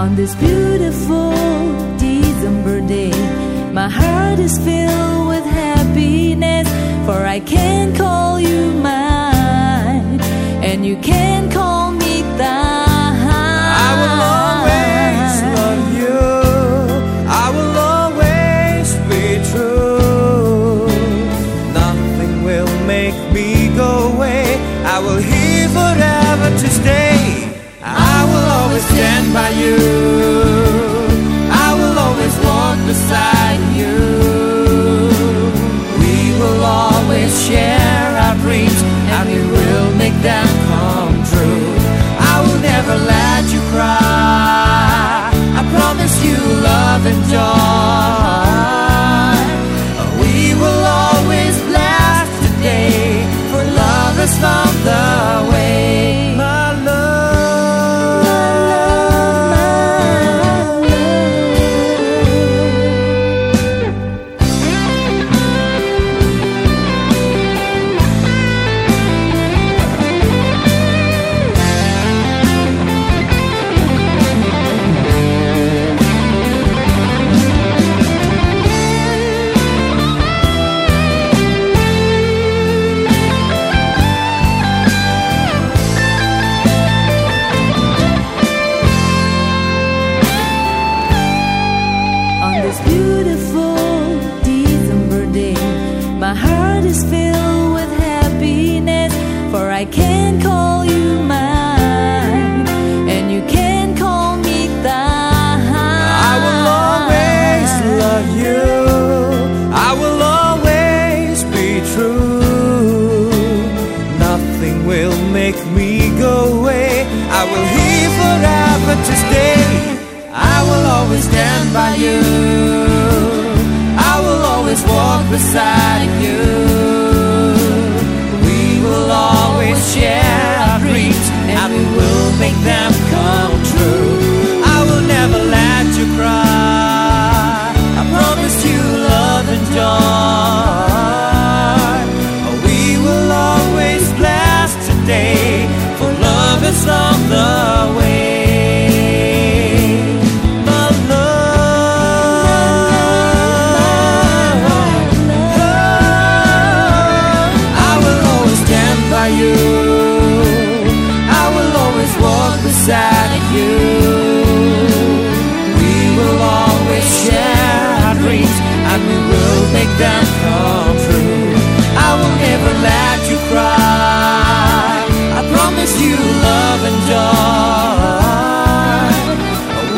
On this beautiful December day, my heart is filled with happiness, for I can call you mine, and you can call me thine. I will always love you. I will always be true. Nothing will make me go away. I will here forever to stay. I stand by you. I will always walk beside you. We will always share our dreams and we will make them come I can call you mine, and you can call me thine. I will always love you. I will always be true. Nothing will make me go away. I will here forever to stay. I will always stand by you. I will always walk beside you. Share.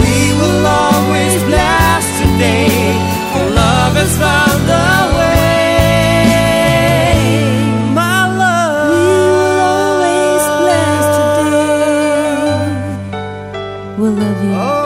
We will always today, love has found a way. My love, we will always today. We'll love you. Oh.